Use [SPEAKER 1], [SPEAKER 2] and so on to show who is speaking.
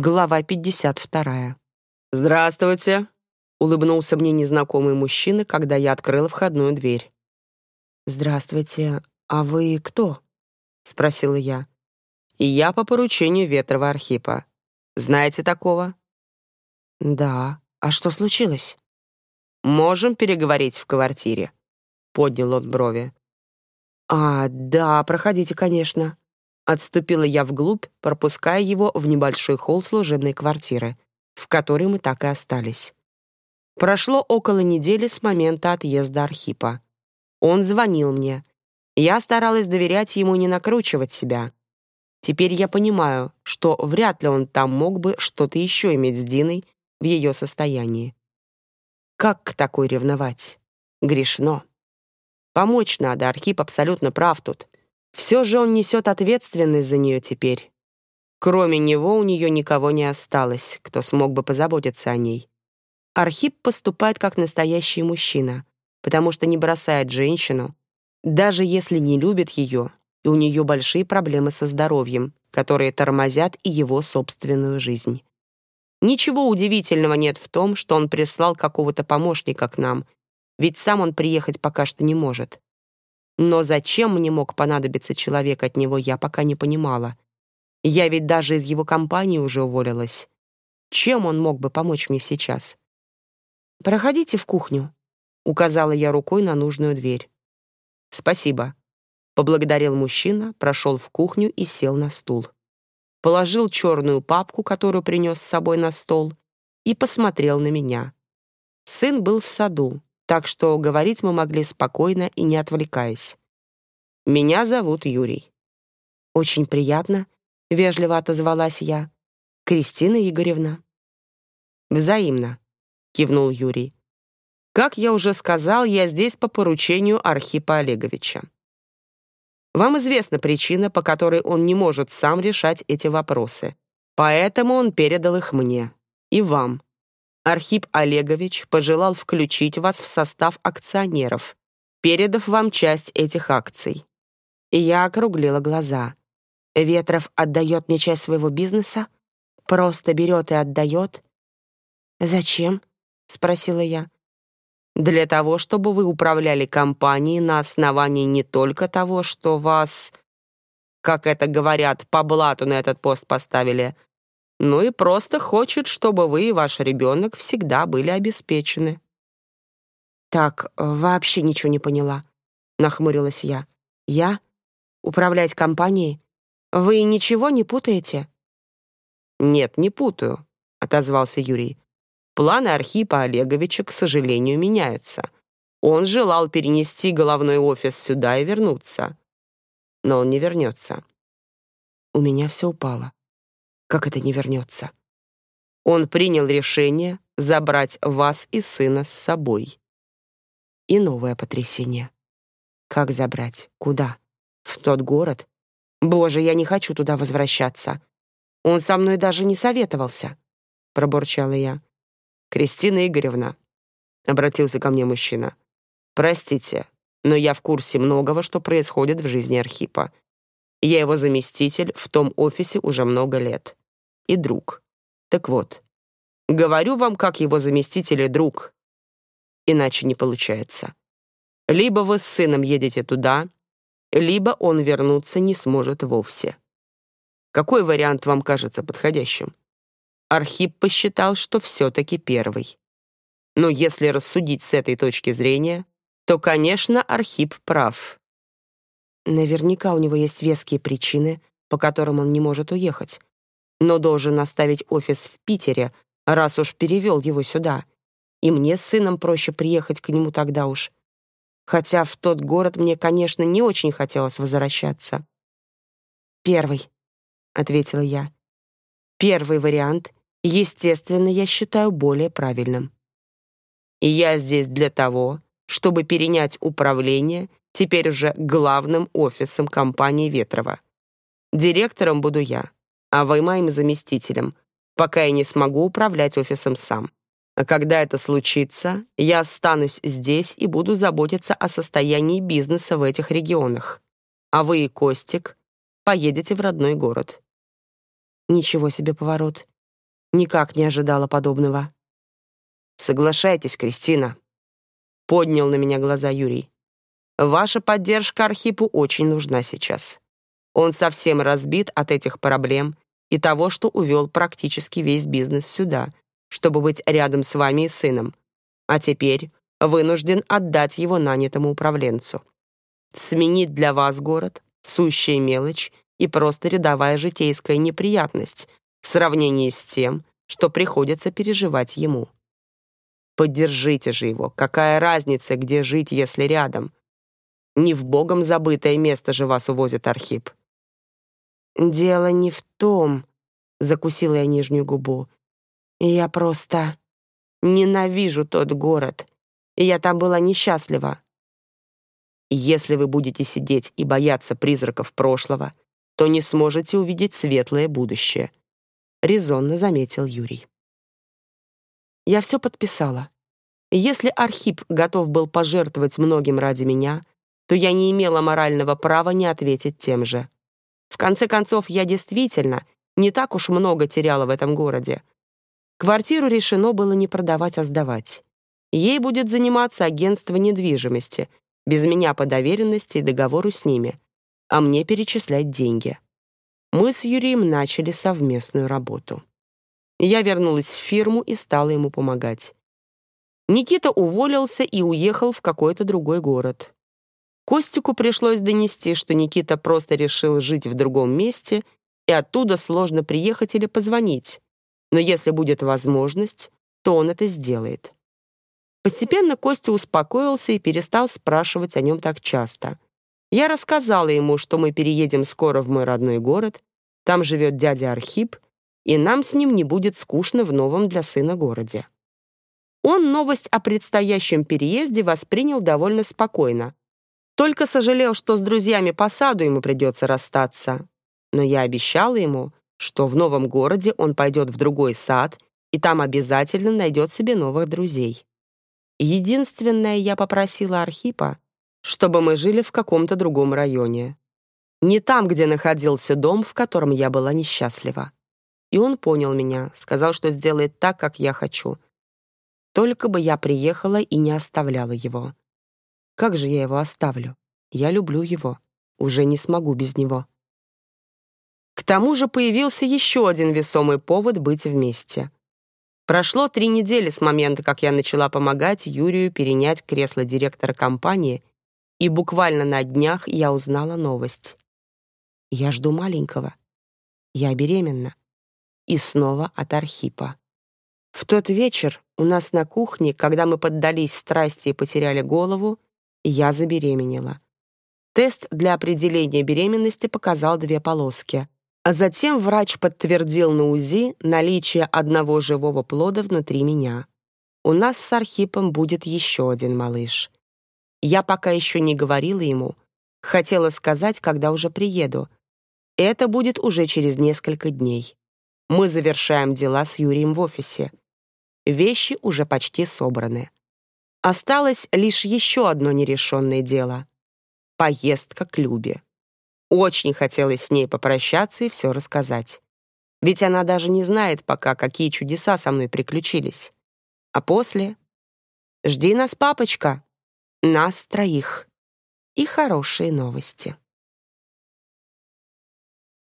[SPEAKER 1] Глава 52.
[SPEAKER 2] «Здравствуйте», — улыбнулся мне незнакомый мужчина, когда я открыла входную дверь.
[SPEAKER 1] «Здравствуйте. А вы кто?» — спросила я.
[SPEAKER 2] «И я по поручению Ветрова Архипа. Знаете такого?»
[SPEAKER 1] «Да. А что случилось?»
[SPEAKER 2] «Можем переговорить в квартире», — поднял он брови.
[SPEAKER 1] «А, да, проходите, конечно». Отступила я вглубь, пропуская его в небольшой холл служебной квартиры, в которой мы так и остались. Прошло около недели с момента отъезда Архипа. Он звонил мне. Я старалась доверять ему не накручивать себя. Теперь я понимаю, что вряд ли он там мог бы что-то еще иметь с Диной в ее состоянии. Как к такой ревновать? Грешно. Помочь надо, Архип абсолютно прав тут. Все же он несет ответственность за нее теперь. Кроме него у нее никого не осталось, кто смог бы позаботиться о ней. Архип поступает как настоящий мужчина, потому что не бросает женщину, даже если не любит ее, и у нее большие проблемы со здоровьем, которые тормозят и его собственную жизнь. Ничего удивительного нет в том, что он прислал какого-то помощника к нам, ведь сам он приехать пока что не может. Но зачем мне мог понадобиться человек от него, я пока не понимала. Я ведь даже из его компании уже уволилась. Чем он мог бы помочь мне сейчас? «Проходите в кухню», — указала я рукой на нужную дверь. «Спасибо», — поблагодарил мужчина, прошел в кухню и сел на стул. Положил черную папку, которую принес с собой на стол, и посмотрел на меня. Сын был в саду, так что говорить мы могли спокойно и не отвлекаясь. «Меня зовут Юрий». «Очень приятно», — вежливо отозвалась я. «Кристина Игоревна». «Взаимно», — кивнул Юрий. «Как я уже сказал, я здесь по поручению Архипа Олеговича. Вам известна причина, по которой он не может сам решать эти вопросы, поэтому он передал их мне и вам, Архип Олегович пожелал включить вас в состав акционеров, передав вам часть этих акций. Я округлила глаза. Ветров отдает мне часть своего бизнеса? Просто берет и отдает? «Зачем?» — спросила я. «Для того, чтобы вы управляли компанией на основании не только того, что вас, как это говорят, по блату на этот пост поставили, ну и просто хочет, чтобы вы и ваш ребенок всегда были обеспечены». «Так, вообще ничего не поняла», — нахмурилась я. «Я? Управлять компанией? Вы ничего не путаете?»
[SPEAKER 2] «Нет, не путаю», — отозвался Юрий. «Планы Архипа Олеговича, к сожалению, меняются. Он желал перенести головной офис сюда и вернуться. Но он не вернется».
[SPEAKER 1] У меня все упало как это не вернется.
[SPEAKER 2] Он принял решение забрать вас и сына с собой.
[SPEAKER 1] И новое потрясение. Как забрать? Куда? В тот город? Боже, я не хочу туда возвращаться. Он со мной даже не советовался, пробурчала я.
[SPEAKER 2] Кристина Игоревна, обратился ко мне мужчина. Простите, но я в курсе многого, что происходит в жизни Архипа. Я его заместитель в том офисе уже много лет и друг. Так вот, говорю вам как его заместитель и друг. Иначе не получается. Либо вы с сыном едете туда, либо он вернуться не сможет вовсе. Какой вариант вам кажется подходящим? Архип посчитал, что все-таки первый. Но если рассудить с этой точки зрения, то, конечно, Архип прав.
[SPEAKER 1] Наверняка у него есть веские причины, по которым он не может уехать но должен оставить офис в Питере, раз уж перевел его сюда. И мне с сыном проще приехать к нему тогда уж. Хотя в тот город мне, конечно, не очень хотелось возвращаться. «Первый», — ответила я. «Первый вариант, естественно, я считаю более правильным».
[SPEAKER 2] «И я здесь для того, чтобы перенять управление теперь уже главным офисом компании Ветрова. Директором буду я а вы моим заместителем, пока я не смогу управлять офисом сам. А когда это случится, я останусь здесь и буду заботиться о состоянии бизнеса в этих регионах. А вы и Костик поедете в родной город.
[SPEAKER 1] Ничего себе поворот. Никак не ожидала подобного.
[SPEAKER 2] Соглашайтесь, Кристина. Поднял на меня глаза Юрий. Ваша поддержка Архипу очень нужна сейчас. Он совсем разбит от этих проблем и того, что увел практически весь бизнес сюда, чтобы быть рядом с вами и сыном. А теперь вынужден отдать его нанятому управленцу. Сменить для вас город — сущая мелочь и просто рядовая житейская неприятность в сравнении с тем, что приходится переживать ему. Поддержите же его. Какая разница, где жить, если рядом? Не в богом забытое место же вас увозит Архип.
[SPEAKER 1] «Дело не в том», — закусила я нижнюю губу. «Я просто ненавижу тот город, и я там была несчастлива.
[SPEAKER 2] Если вы будете сидеть и бояться призраков прошлого, то не сможете увидеть светлое будущее», — резонно заметил Юрий.
[SPEAKER 1] Я все подписала. Если Архип готов был пожертвовать многим ради меня, то я не имела морального права не ответить тем же. В конце концов, я действительно не так уж много теряла в этом городе. Квартиру решено было не продавать, а сдавать. Ей будет заниматься агентство недвижимости, без меня по доверенности и договору с ними, а мне перечислять деньги. Мы с Юрием начали совместную работу. Я вернулась в фирму и стала ему помогать. Никита уволился и уехал в какой-то другой город. Костику пришлось донести, что Никита просто решил жить в другом месте, и оттуда сложно приехать или позвонить. Но если будет возможность, то он это сделает. Постепенно Костя успокоился и перестал спрашивать о нем так часто. Я рассказала ему, что мы переедем скоро в мой родной город, там живет дядя Архип, и нам с ним не будет скучно в новом для сына городе. Он новость о предстоящем переезде воспринял довольно спокойно. Только сожалел, что с друзьями по саду ему придется расстаться. Но я обещала ему, что в новом городе он пойдет в другой сад, и там обязательно найдет себе новых друзей. Единственное, я попросила Архипа, чтобы мы жили в каком-то другом районе. Не там, где находился дом, в котором я была несчастлива. И он понял меня, сказал, что сделает так, как я хочу. Только бы я приехала и не оставляла его. Как же я его оставлю? Я люблю его. Уже не смогу без него. К тому же появился еще один весомый повод быть вместе. Прошло три недели с момента, как я начала помогать Юрию перенять кресло директора компании, и буквально на днях я узнала новость. Я жду маленького. Я беременна. И снова от Архипа. В тот вечер у нас на кухне, когда мы поддались страсти и потеряли голову, я забеременела. Тест для определения беременности показал две полоски. А затем врач подтвердил на УЗИ наличие одного живого плода внутри меня. У нас с Архипом будет еще один малыш. Я пока еще не говорила ему. Хотела сказать, когда уже приеду. Это будет уже через несколько дней. Мы завершаем дела с Юрием в офисе. Вещи уже почти собраны. Осталось лишь еще одно нерешенное дело — поездка к Любе. Очень хотелось с ней попрощаться и все рассказать. Ведь она даже не знает пока, какие чудеса со мной приключились. А после... «Жди нас, папочка!» Нас троих. И хорошие новости.